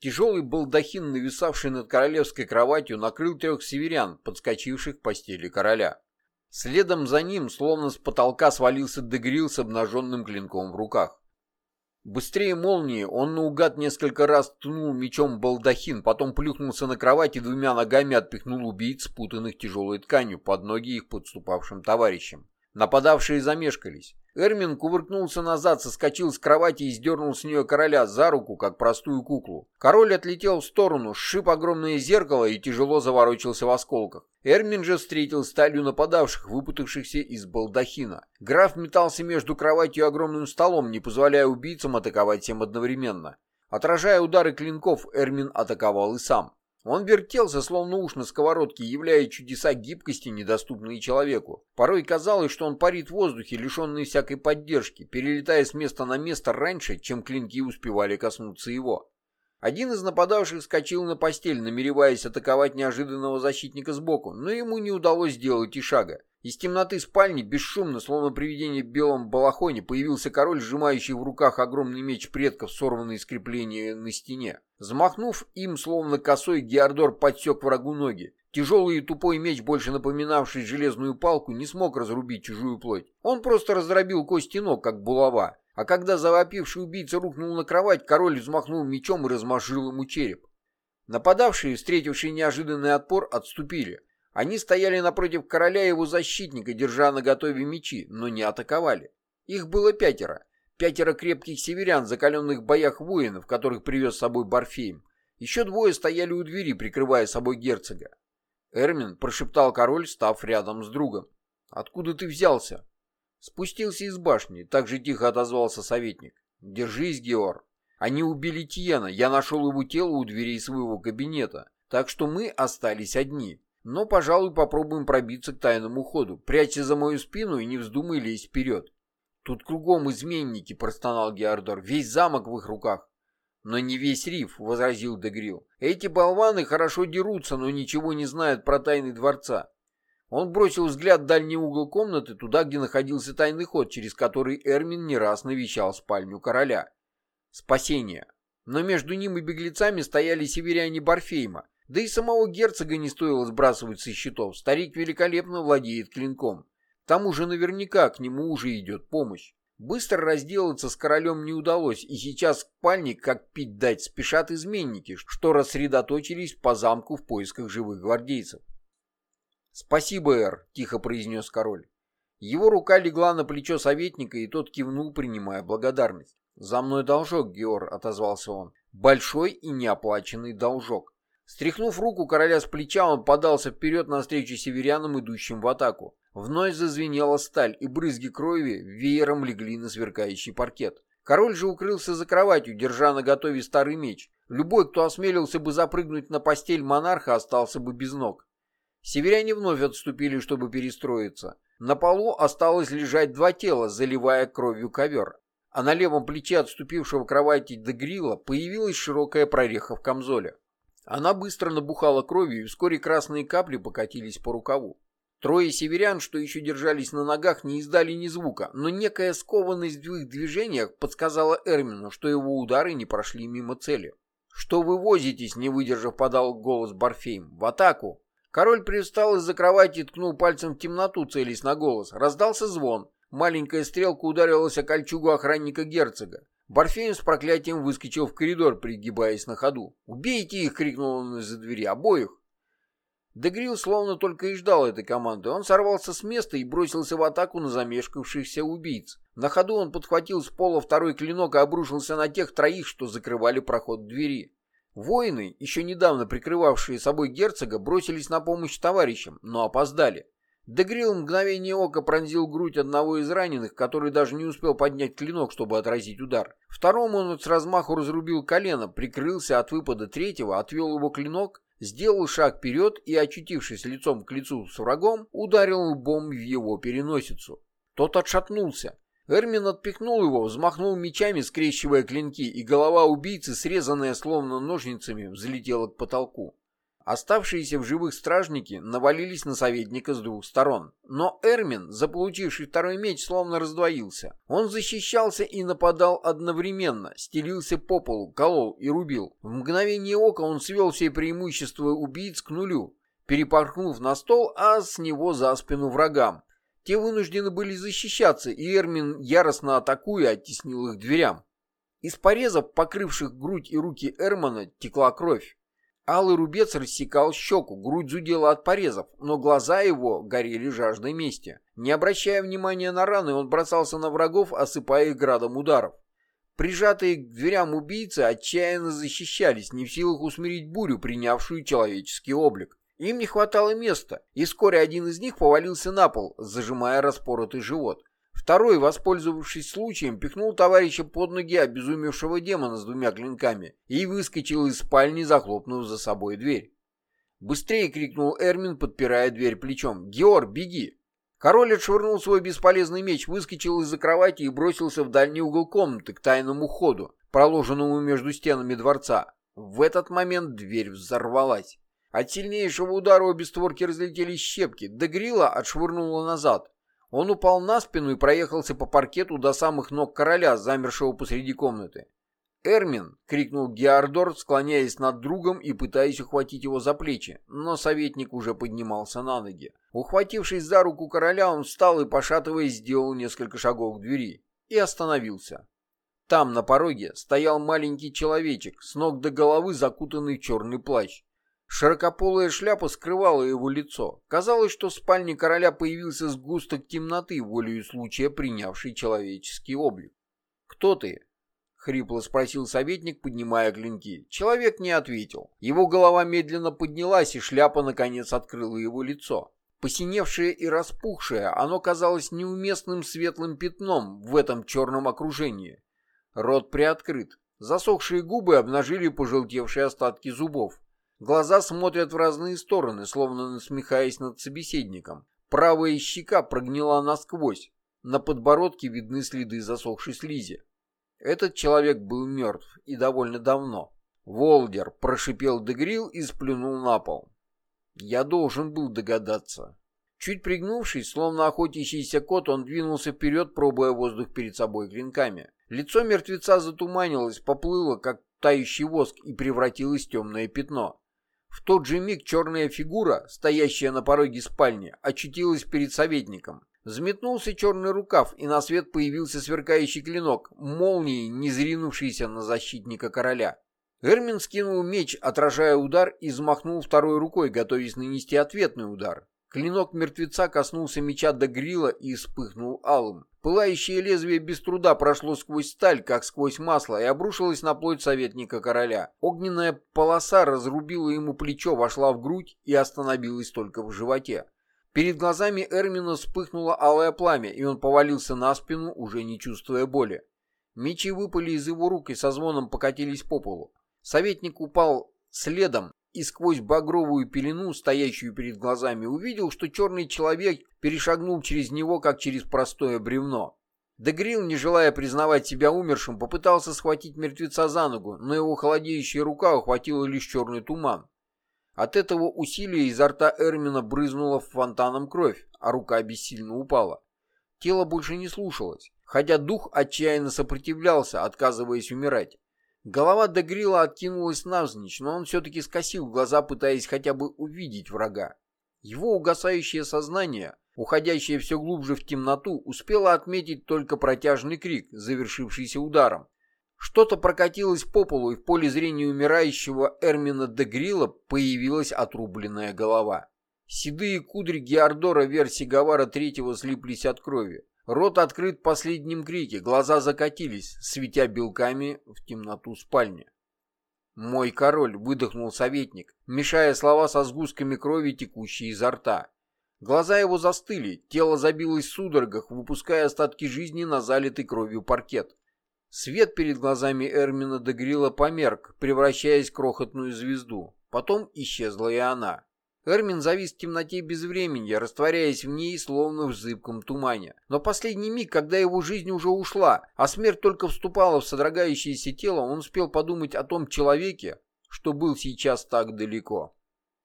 Тяжелый балдахин, нависавший над королевской кроватью, накрыл трех северян, подскочивших к постели короля. Следом за ним, словно с потолка, свалился Дегрил с обнаженным клинком в руках. Быстрее молнии он наугад несколько раз ткнул мечом балдахин, потом плюхнулся на кровать и двумя ногами отпихнул убийц, спутанных тяжелой тканью, под ноги их подступавшим товарищам. Нападавшие замешкались. Эрмин кувыркнулся назад, соскочил с кровати и сдернул с нее короля за руку, как простую куклу. Король отлетел в сторону, сшиб огромное зеркало и тяжело заворочился в осколках. Эрмин же встретил сталью нападавших, выпутавшихся из балдахина. Граф метался между кроватью и огромным столом, не позволяя убийцам атаковать всем одновременно. Отражая удары клинков, Эрмин атаковал и сам. Он вертелся, словно уж на сковородке, являя чудеса гибкости, недоступные человеку. Порой казалось, что он парит в воздухе, лишенный всякой поддержки, перелетая с места на место раньше, чем клинки успевали коснуться его. Один из нападавших скочил на постель, намереваясь атаковать неожиданного защитника сбоку, но ему не удалось сделать и шага. Из темноты спальни, бесшумно, словно привидение в белом балахоне, появился король, сжимающий в руках огромный меч предков, сорванный из крепления на стене. Замахнув им, словно косой, Геордор подсек врагу ноги. Тяжелый и тупой меч, больше напоминавший железную палку, не смог разрубить чужую плоть. Он просто раздробил кости ног, как булава. А когда завопивший убийца рухнул на кровать, король взмахнул мечом и размажил ему череп. Нападавшие, встретившие неожиданный отпор, отступили. Они стояли напротив короля и его защитника, держа на готове мечи, но не атаковали. Их было пятеро. Пятеро крепких северян, закаленных в боях воинов, которых привез с собой Барфейм. Еще двое стояли у двери, прикрывая собой герцога. Эрмин прошептал король, став рядом с другом. «Откуда ты взялся?» Спустился из башни, так же тихо отозвался советник. «Держись, Геор. Они убили Тиена, я нашел его тело у дверей своего кабинета, так что мы остались одни. Но, пожалуй, попробуем пробиться к тайному ходу. Прячься за мою спину и не вздумай лезть вперед. Тут кругом изменники, простонал Геордор. Весь замок в их руках. Но не весь риф, возразил Дегрил. Эти болваны хорошо дерутся, но ничего не знают про тайны дворца. Он бросил взгляд в дальний угол комнаты, туда, где находился тайный ход, через который Эрмин не раз навещал спальню короля. Спасение. Но между ним и беглецами стояли северяне Барфейма, да и самого герцога не стоило сбрасывать со счетов. Старик великолепно владеет клинком. К тому же наверняка к нему уже идет помощь. Быстро разделаться с королем не удалось, и сейчас к пальник, как пить дать, спешат изменники, что рассредоточились по замку в поисках живых гвардейцев. «Спасибо, Эр», — тихо произнес король. Его рука легла на плечо советника, и тот кивнул, принимая благодарность. «За мной должок, Геор», — отозвался он. «Большой и неоплаченный должок». Стряхнув руку короля с плеча, он подался вперед навстречу северянам, идущим в атаку. Вновь зазвенела сталь, и брызги крови веером легли на сверкающий паркет. Король же укрылся за кроватью, держа на готове старый меч. Любой, кто осмелился бы запрыгнуть на постель монарха, остался бы без ног. Северяне вновь отступили, чтобы перестроиться. На полу осталось лежать два тела, заливая кровью ковер. А на левом плече отступившего кровати Дегрила появилась широкая прореха в камзоле. Она быстро набухала кровью, и вскоре красные капли покатились по рукаву. Трое северян, что еще держались на ногах, не издали ни звука, но некая скованность в их движениях подсказала Эрмину, что его удары не прошли мимо цели. «Что вы возитесь?» — не выдержав, подал голос Барфейм. «В атаку!» Король привстал из-за кровати и ткнул пальцем в темноту, целясь на голос. Раздался звон. Маленькая стрелка ударилась о кольчугу охранника герцога. Барфейм с проклятием выскочил в коридор, пригибаясь на ходу. «Убейте их!» — крикнул он из-за двери. «Обоих!» Дегрил словно только и ждал этой команды. Он сорвался с места и бросился в атаку на замешкавшихся убийц. На ходу он подхватил с пола второй клинок и обрушился на тех троих, что закрывали проход двери. Воины, еще недавно прикрывавшие собой герцога, бросились на помощь товарищам, но опоздали. Дегрил мгновение ока пронзил грудь одного из раненых, который даже не успел поднять клинок, чтобы отразить удар. Второму он с размаху разрубил колено, прикрылся от выпада третьего, отвел его клинок, сделал шаг вперед и, очутившись лицом к лицу с врагом, ударил лбом в его переносицу. Тот отшатнулся. Эрмин отпихнул его, взмахнул мечами, скрещивая клинки, и голова убийцы, срезанная словно ножницами, взлетела к потолку. Оставшиеся в живых стражники навалились на советника с двух сторон. Но Эрмин, заполучивший второй меч, словно раздвоился. Он защищался и нападал одновременно, стелился по полу, колол и рубил. В мгновение ока он свел все преимущества убийц к нулю, перепорхнув на стол, а с него за спину врагам. Те вынуждены были защищаться, и Эрмин, яростно атакуя, оттеснил их дверям. Из порезов, покрывших грудь и руки Эрмана, текла кровь. Алый рубец рассекал щеку, грудь зудела от порезов, но глаза его горели жаждой мести. Не обращая внимания на раны, он бросался на врагов, осыпая их градом ударов. Прижатые к дверям убийцы отчаянно защищались, не в силах усмирить бурю, принявшую человеческий облик. Им не хватало места, и вскоре один из них повалился на пол, зажимая распоротый живот. Второй, воспользовавшись случаем, пихнул товарища под ноги обезумевшего демона с двумя клинками и выскочил из спальни, захлопнув за собой дверь. «Быстрее!» — крикнул Эрмин, подпирая дверь плечом. «Геор, беги!» Король отшвырнул свой бесполезный меч, выскочил из-за кровати и бросился в дальний угол комнаты к тайному ходу, проложенному между стенами дворца. В этот момент дверь взорвалась. От сильнейшего удара обе створки разлетелись щепки, да грила отшвырнула назад. Он упал на спину и проехался по паркету до самых ног короля, замершего посреди комнаты. «Эрмин!» — крикнул Геордор, склоняясь над другом и пытаясь ухватить его за плечи, но советник уже поднимался на ноги. Ухватившись за руку короля, он встал и, пошатываясь, сделал несколько шагов к двери и остановился. Там, на пороге, стоял маленький человечек, с ног до головы закутанный в черный плащ. Широкополая шляпа скрывала его лицо. Казалось, что в спальне короля появился сгусток темноты, волею случая принявший человеческий облик. «Кто ты?» — хрипло спросил советник, поднимая клинки. Человек не ответил. Его голова медленно поднялась, и шляпа, наконец, открыла его лицо. Посиневшее и распухшее, оно казалось неуместным светлым пятном в этом черном окружении. Рот приоткрыт. Засохшие губы обнажили пожелтевшие остатки зубов. Глаза смотрят в разные стороны, словно насмехаясь над собеседником. Правая щека прогнила насквозь. На подбородке видны следы засохшей слизи. Этот человек был мертв и довольно давно. Волдер прошипел Дегрил и сплюнул на пол. Я должен был догадаться. Чуть пригнувшись, словно охотящийся кот, он двинулся вперед, пробуя воздух перед собой клинками. Лицо мертвеца затуманилось, поплыло, как тающий воск, и превратилось в темное пятно. В тот же миг черная фигура, стоящая на пороге спальни, очутилась перед советником. Взметнулся черный рукав, и на свет появился сверкающий клинок, молнией, не зринувшийся на защитника короля. Эрмин скинул меч, отражая удар, и взмахнул второй рукой, готовясь нанести ответный удар. Клинок мертвеца коснулся меча до грила и вспыхнул алым. Пылающее лезвие без труда прошло сквозь сталь, как сквозь масло, и обрушилось на плоть советника короля. Огненная полоса разрубила ему плечо, вошла в грудь и остановилась только в животе. Перед глазами Эрмина вспыхнуло алое пламя, и он повалился на спину, уже не чувствуя боли. Мечи выпали из его рук и со звоном покатились по полу. Советник упал следом и сквозь багровую пелену, стоящую перед глазами, увидел, что черный человек перешагнул через него, как через простое бревно. Дегрил, не желая признавать себя умершим, попытался схватить мертвеца за ногу, но его холодеющая рука ухватила лишь черный туман. От этого усилия изо рта Эрмина брызнула фонтаном кровь, а рука бессильно упала. Тело больше не слушалось, хотя дух отчаянно сопротивлялся, отказываясь умирать. Голова Дегрила откинулась навзничь, но он все-таки скосил глаза, пытаясь хотя бы увидеть врага. Его угасающее сознание, уходящее все глубже в темноту, успело отметить только протяжный крик, завершившийся ударом. Что-то прокатилось по полу, и в поле зрения умирающего Эрмина Дегрила появилась отрубленная голова. Седые кудри Геордора Версигавара Третьего слиплись от крови. Рот открыт в последнем крике, глаза закатились, светя белками в темноту спальни. «Мой король!» — выдохнул советник, мешая слова со сгустками крови, текущей изо рта. Глаза его застыли, тело забилось в судорогах, выпуская остатки жизни на залитый кровью паркет. Свет перед глазами Эрмина Дегрила померк, превращаясь в крохотную звезду. Потом исчезла и она. Эрмин завис в темноте без времени, растворяясь в ней, словно в зыбком тумане. Но последний миг, когда его жизнь уже ушла, а смерть только вступала в содрогающееся тело, он успел подумать о том человеке, что был сейчас так далеко.